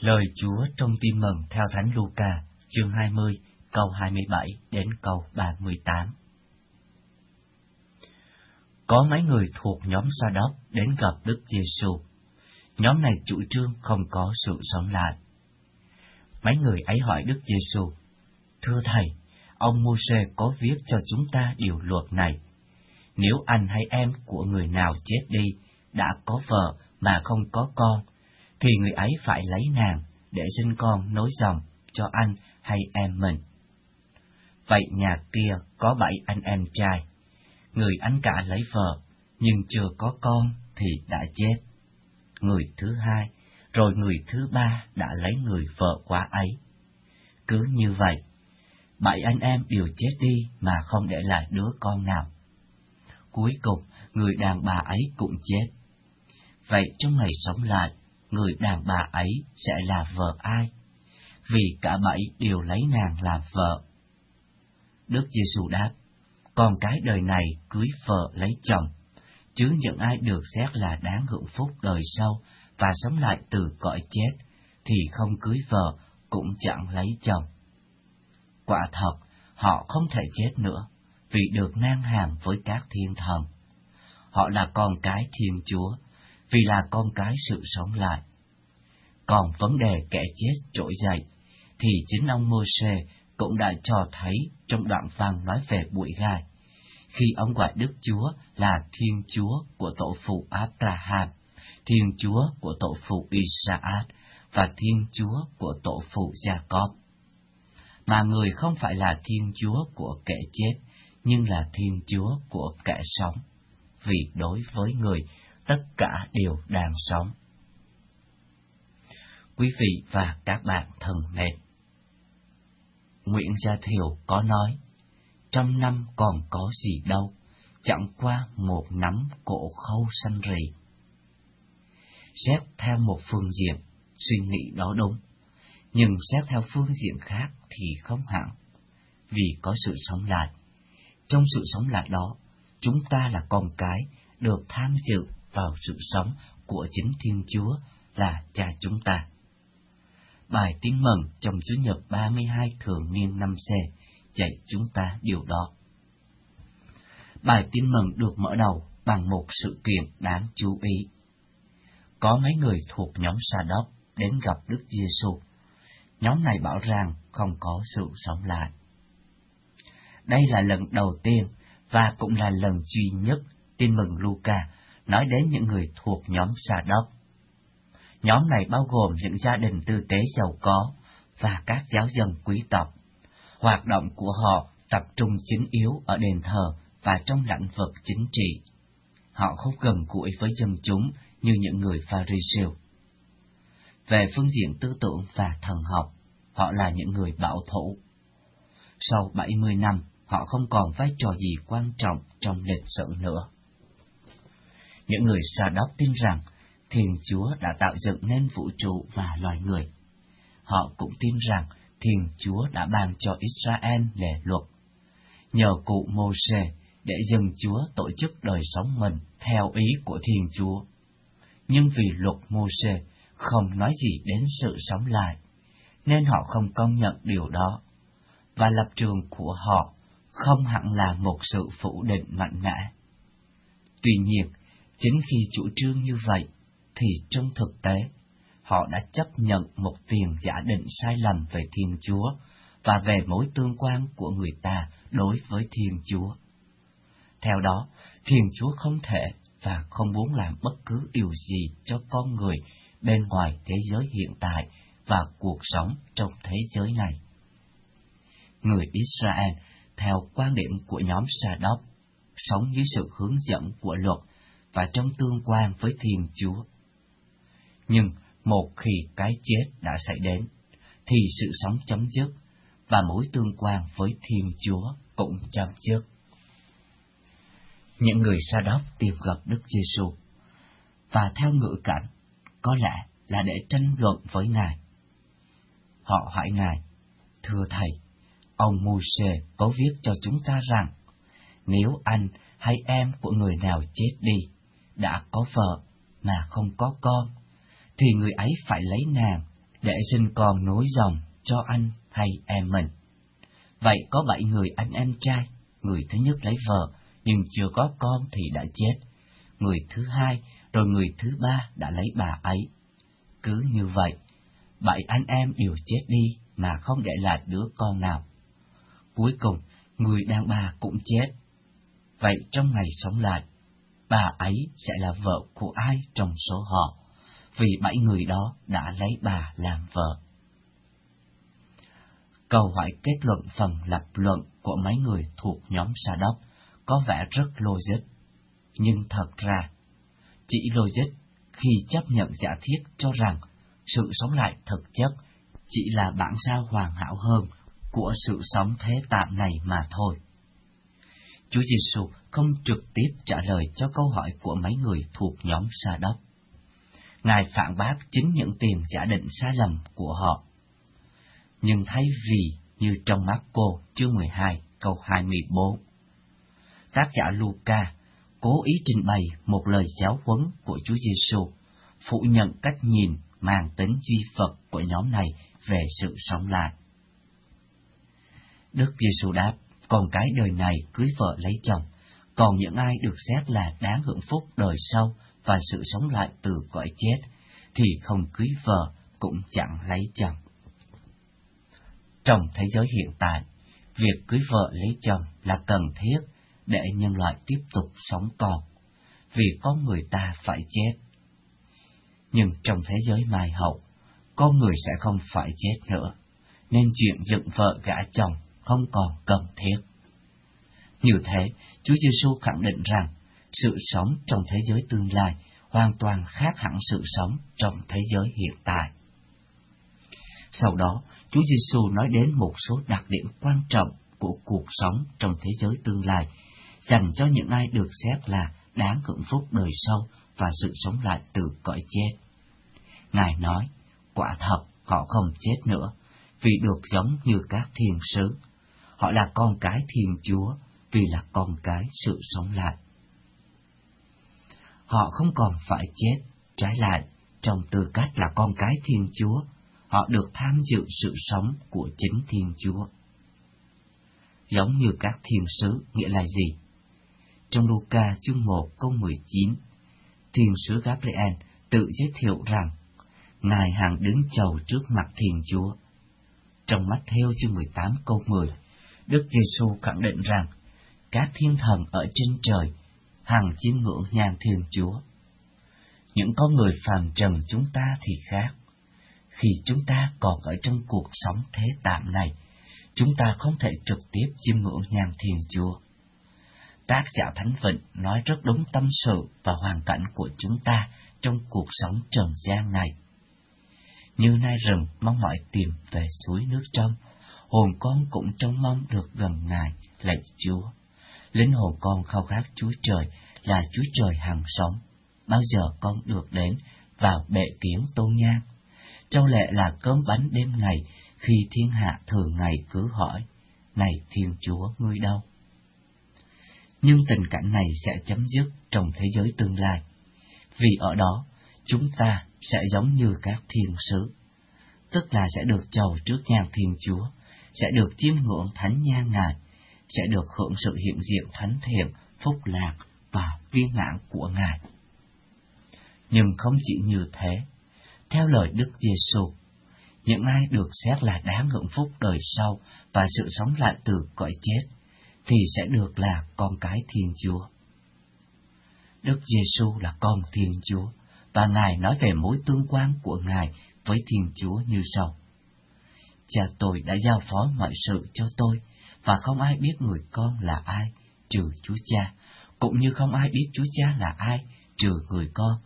Lời Chúa trong tin mừng theo Thánh Luca, chương 20, câu 27 đến câu 38. Có mấy người thuộc nhóm Sa đốc đến gặp Đức Giêsu. Nhóm này chủ trương không có sự sống lại. Mấy người ấy hỏi Đức Giêsu: "Thưa thầy, ông Môse có viết cho chúng ta điều luật này: nếu anh hay em của người nào chết đi đã có vợ mà không có con, thì người ấy phải lấy nàng để sinh con nối dòng cho anh hay em mình. Vậy nhà kia có bảy anh em trai, người anh cả lấy vợ, nhưng chưa có con thì đã chết. Người thứ hai, rồi người thứ ba đã lấy người vợ quá ấy. Cứ như vậy, bảy anh em đều chết đi mà không để lại đứa con nào. Cuối cùng, người đàn bà ấy cũng chết. Vậy trong ngày sống lại, người đàn bà ấy sẽ là vợ ai? Vì cả bảy đều lấy nàng làm vợ. Đức Giêsu đáp, con cái đời này cưới vợ lấy chồng, chứ những ai được xét là đáng hưởng phúc đời sau và sống lại từ cõi chết, thì không cưới vợ cũng chẳng lấy chồng. Quả thật, họ không thể chết nữa, vì được ngang hàng với các thiên thần. Họ là con cái Thiên Chúa, vì là con cái sự sống lại. Còn vấn đề kẻ chết trỗi dậy, thì chính ông Mô-xê cũng đã cho thấy trong đoạn văn nói về bụi gai, khi ông gọi Đức Chúa là Thiên Chúa của tổ phụ Abraham, Thiên Chúa của tổ phụ Isaac và Thiên Chúa của tổ phụ Jacob. Mà người không phải là Thiên Chúa của kẻ chết, nhưng là Thiên Chúa của kẻ sống, vì đối với người tất cả đều đang sống. Quý vị và các bạn thân mến, Nguyễn Gia Thiều có nói, trăm năm còn có gì đâu, chẳng qua một nắm cổ khâu xanh rì. Xét theo một phương diện, suy nghĩ đó đúng, nhưng xét theo phương diện khác thì không hẳn, vì có sự sống lại. Trong sự sống lại đó, chúng ta là con cái được tham dự vào sự sống của chính Thiên Chúa là cha chúng ta. Bài tiếng mừng trong Chúa Nhật 32 thường niên năm c dạy chúng ta điều đó. Bài tin mừng được mở đầu bằng một sự kiện đáng chú ý. Có mấy người thuộc nhóm Sa đốc đến gặp Đức Giêsu. Nhóm này bảo rằng không có sự sống lại. Đây là lần đầu tiên và cũng là lần duy nhất tin mừng Luca nói đến những người thuộc nhóm Sa đốc. Nhóm này bao gồm những gia đình tư tế giàu có và các giáo dân quý tộc. Hoạt động của họ tập trung chính yếu ở đền thờ và trong lãnh vực chính trị. Họ không gần gũi với dân chúng như những người Pharisêu. Về phương diện tư tưởng và thần học, họ là những người bảo thủ. Sau 70 năm, họ không còn vai trò gì quan trọng trong lịch sử nữa. Những người Sa đốc tin rằng Thiên Chúa đã tạo dựng nên vũ trụ và loài người. Họ cũng tin rằng Thiên Chúa đã ban cho Israel lệ luật. Nhờ cụ Mô-xê để dân Chúa tổ chức đời sống mình theo ý của Thiên Chúa. Nhưng vì luật Mô-xê không nói gì đến sự sống lại, nên họ không công nhận điều đó, và lập trường của họ không hẳn là một sự phủ định mạnh mẽ. Tuy nhiên, chính khi chủ trương như vậy, thì trong thực tế, họ đã chấp nhận một tiền giả định sai lầm về Thiên Chúa và về mối tương quan của người ta đối với Thiên Chúa. Theo đó, Thiên Chúa không thể và không muốn làm bất cứ điều gì cho con người bên ngoài thế giới hiện tại và cuộc sống trong thế giới này. Người Israel, theo quan điểm của nhóm Sa đốc, sống dưới sự hướng dẫn của luật và trong tương quan với Thiên Chúa. Nhưng một khi cái chết đã xảy đến, thì sự sống chấm dứt và mối tương quan với Thiên Chúa cũng chấm dứt. Những người Sa đốc tìm gặp Đức Giêsu và theo ngữ cảnh, có lẽ là để tranh luận với Ngài. Họ hỏi Ngài, Thưa Thầy, ông Môi-se có viết cho chúng ta rằng, nếu anh hay em của người nào chết đi, đã có vợ mà không có con, thì người ấy phải lấy nàng để sinh con nối dòng cho anh hay em mình. Vậy có bảy người anh em trai, người thứ nhất lấy vợ, nhưng chưa có con thì đã chết. Người thứ hai, rồi người thứ ba đã lấy bà ấy. Cứ như vậy, bảy anh em đều chết đi mà không để lại đứa con nào. Cuối cùng, người đàn bà cũng chết. Vậy trong ngày sống lại, bà ấy sẽ là vợ của ai trong số họ, vì bảy người đó đã lấy bà làm vợ. Câu hỏi kết luận phần lập luận của mấy người thuộc nhóm Sa Đốc có vẻ rất logic, nhưng thật ra, chỉ logic khi chấp nhận giả thiết cho rằng sự sống lại thực chất chỉ là bản sao hoàn hảo hơn của sự sống thế tạm này mà thôi. Chúa Giêsu không trực tiếp trả lời cho câu hỏi của mấy người thuộc nhóm Sa Đốc. Ngài phản bác chính những tiền giả định sai lầm của họ. Nhưng thấy vì như trong mắt cô chương 12 câu 24, tác giả Luca cố ý trình bày một lời giáo huấn của Chúa Giêsu, phủ nhận cách nhìn mang tính duy Phật của nhóm này về sự sống lại. Đức Giêsu đáp, con cái đời này cưới vợ lấy chồng, còn những ai được xét là đáng hưởng phúc đời sau và sự sống lại từ cõi chết, thì không cưới vợ cũng chẳng lấy chồng. Trong thế giới hiện tại, việc cưới vợ lấy chồng là cần thiết để nhân loại tiếp tục sống còn, vì con người ta phải chết. Nhưng trong thế giới mai hậu, con người sẽ không phải chết nữa, nên chuyện dựng vợ gả chồng không còn cần thiết. Như thế, Chúa Giêsu khẳng định rằng sự sống trong thế giới tương lai hoàn toàn khác hẳn sự sống trong thế giới hiện tại. Sau đó, Chúa Giêsu nói đến một số đặc điểm quan trọng của cuộc sống trong thế giới tương lai, dành cho những ai được xét là đáng hưởng phúc đời sau và sự sống lại từ cõi chết. Ngài nói, quả thật họ không chết nữa, vì được giống như các thiên sứ. Họ là con cái thiên chúa, vì là con cái sự sống lại. Họ không còn phải chết, trái lại, trong tư cách là con cái thiên chúa, họ được tham dự sự sống của chính thiên chúa. Giống như các thiên sứ nghĩa là gì? Trong Luca chương 1 câu 19, thiên sứ Gabriel tự giới thiệu rằng Ngài hàng đứng chầu trước mặt Thiên Chúa. Trong mắt theo chương 18 câu 10, Đức Giêsu khẳng định rằng các thiên thần ở trên trời hằng chiêm ngưỡng nhan Thiên Chúa. Những con người phàm trần chúng ta thì khác. Khi chúng ta còn ở trong cuộc sống thế tạm này, chúng ta không thể trực tiếp chiêm ngưỡng nhan Thiên Chúa. Tác giả Thánh Vịnh nói rất đúng tâm sự và hoàn cảnh của chúng ta trong cuộc sống trần gian này như nai rừng mong mỏi tìm về suối nước trong, hồn con cũng trông mong được gần Ngài, lạy Chúa. Linh hồn con khao khát Chúa Trời là Chúa Trời hằng sống, bao giờ con được đến vào bệ kiến tôn nhang. Châu lệ là cơm bánh đêm ngày, khi thiên hạ thường ngày cứ hỏi, này Thiên Chúa ngươi đâu? Nhưng tình cảnh này sẽ chấm dứt trong thế giới tương lai, vì ở đó chúng ta sẽ giống như các thiên sứ, tức là sẽ được chầu trước nhan thiên chúa, sẽ được chiêm ngưỡng thánh nhan ngài, sẽ được hưởng sự hiện diện thánh thiện, phúc lạc và viên mãn của ngài. Nhưng không chỉ như thế, theo lời Đức Giêsu, những ai được xét là đáng hưởng phúc đời sau và sự sống lại từ cõi chết, thì sẽ được là con cái Thiên Chúa. Đức Giêsu là con Thiên Chúa, và Ngài nói về mối tương quan của Ngài với Thiên Chúa như sau. Cha tôi đã giao phó mọi sự cho tôi, và không ai biết người con là ai, trừ Chúa Cha, cũng như không ai biết Chúa Cha là ai, trừ người con,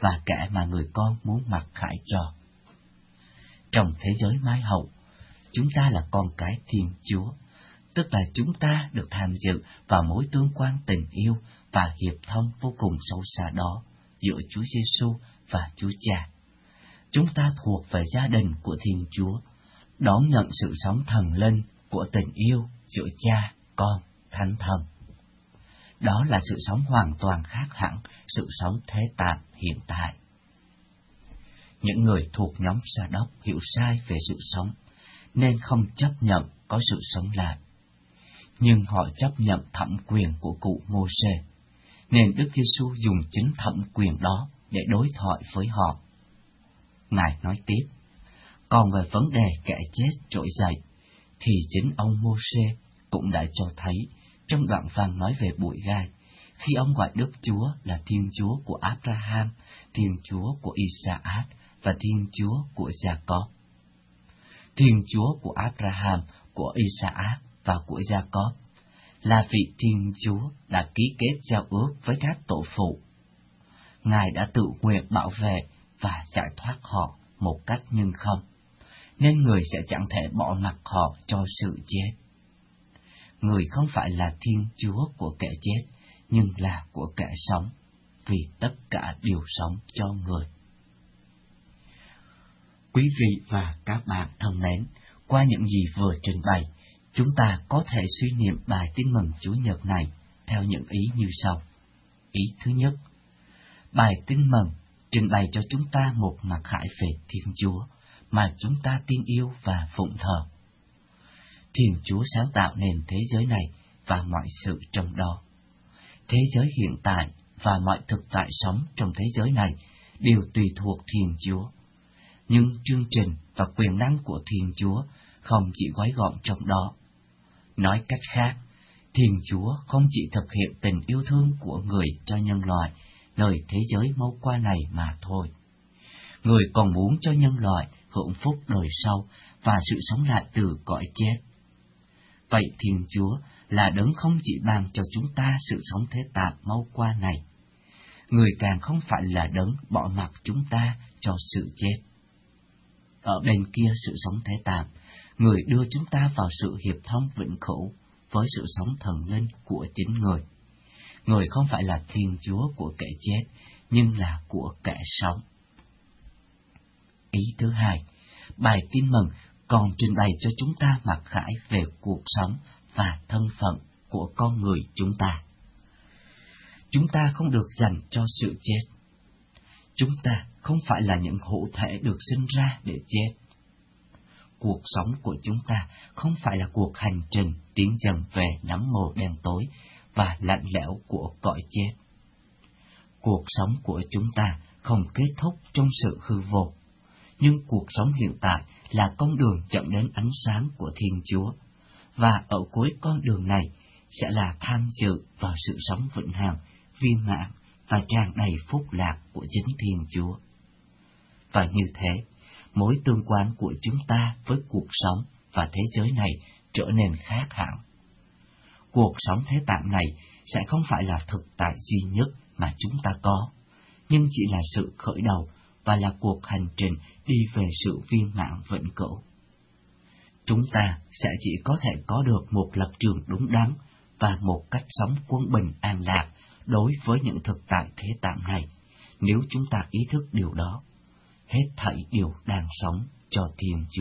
và kẻ mà người con muốn mặc khải cho. Trong thế giới mai hậu, chúng ta là con cái Thiên Chúa, tức là chúng ta được tham dự vào mối tương quan tình yêu và hiệp thông vô cùng sâu xa đó giữa Chúa Giêsu và Chúa Cha. Chúng ta thuộc về gia đình của Thiên Chúa, đón nhận sự sống thần linh của tình yêu giữa cha, con, thánh thần. Đó là sự sống hoàn toàn khác hẳn sự sống thế tạm hiện tại. Những người thuộc nhóm Sa đốc hiểu sai về sự sống, nên không chấp nhận có sự sống lại. Nhưng họ chấp nhận thẩm quyền của cụ Mô-sê, nên Đức Giêsu dùng chính thẩm quyền đó để đối thoại với họ. Ngài nói tiếp, còn về vấn đề kẻ chết trỗi dậy, thì chính ông Mô-sê cũng đã cho thấy trong đoạn văn nói về bụi gai, khi ông gọi Đức Chúa là Thiên Chúa của Abraham, Thiên Chúa của Isaac và Thiên Chúa của Jacob. Thiên Chúa của Abraham, của Isaac và của Jacob là vị Thiên Chúa đã ký kết giao ước với các tổ phụ. Ngài đã tự nguyện bảo vệ và giải thoát họ một cách nhưng không, nên người sẽ chẳng thể bỏ mặc họ cho sự chết. Người không phải là Thiên Chúa của kẻ chết, nhưng là của kẻ sống, vì tất cả đều sống cho người. Quý vị và các bạn thân mến, qua những gì vừa trình bày, chúng ta có thể suy niệm bài tin mừng Chúa Nhật này theo những ý như sau. Ý thứ nhất, bài tin mừng trình bày cho chúng ta một mặt hại về Thiên Chúa mà chúng ta tin yêu và phụng thờ. Thiên Chúa sáng tạo nền thế giới này và mọi sự trong đó. Thế giới hiện tại và mọi thực tại sống trong thế giới này đều tùy thuộc Thiên Chúa. Nhưng chương trình và quyền năng của Thiên Chúa không chỉ gói gọn trong đó. Nói cách khác, Thiên Chúa không chỉ thực hiện tình yêu thương của người cho nhân loại nơi thế giới mâu qua này mà thôi. Người còn muốn cho nhân loại hưởng phúc đời sau và sự sống lại từ cõi chết. Vậy Thiên Chúa là đấng không chỉ ban cho chúng ta sự sống thế tạm mau qua này. Người càng không phải là đấng bỏ mặc chúng ta cho sự chết. Ở bên kia sự sống thế tạm, người đưa chúng ta vào sự hiệp thông vĩnh cửu với sự sống thần linh của chính người. Người không phải là Thiên Chúa của kẻ chết, nhưng là của kẻ sống. Ý thứ hai, bài tin mừng còn trình bày cho chúng ta mặc khải về cuộc sống và thân phận của con người chúng ta. Chúng ta không được dành cho sự chết. Chúng ta không phải là những hữu thể được sinh ra để chết. Cuộc sống của chúng ta không phải là cuộc hành trình tiến dần về nắng mồ đen tối và lạnh lẽo của cõi chết. Cuộc sống của chúng ta không kết thúc trong sự hư vô, nhưng cuộc sống hiện tại là con đường dẫn đến ánh sáng của Thiên Chúa, và ở cuối con đường này sẽ là tham dự vào sự sống vĩnh hằng, viên mãn và tràn đầy phúc lạc của chính Thiên Chúa. Và như thế, mối tương quan của chúng ta với cuộc sống và thế giới này trở nên khác hẳn. Cuộc sống thế tạm này sẽ không phải là thực tại duy nhất mà chúng ta có, nhưng chỉ là sự khởi đầu và là cuộc hành trình đi về sự viên mãn vĩnh cửu. Chúng ta sẽ chỉ có thể có được một lập trường đúng đắn và một cách sống quân bình an lạc đối với những thực tại thế tạm này, nếu chúng ta ý thức điều đó. Hết thảy đều đang sống cho Thiên Chúa.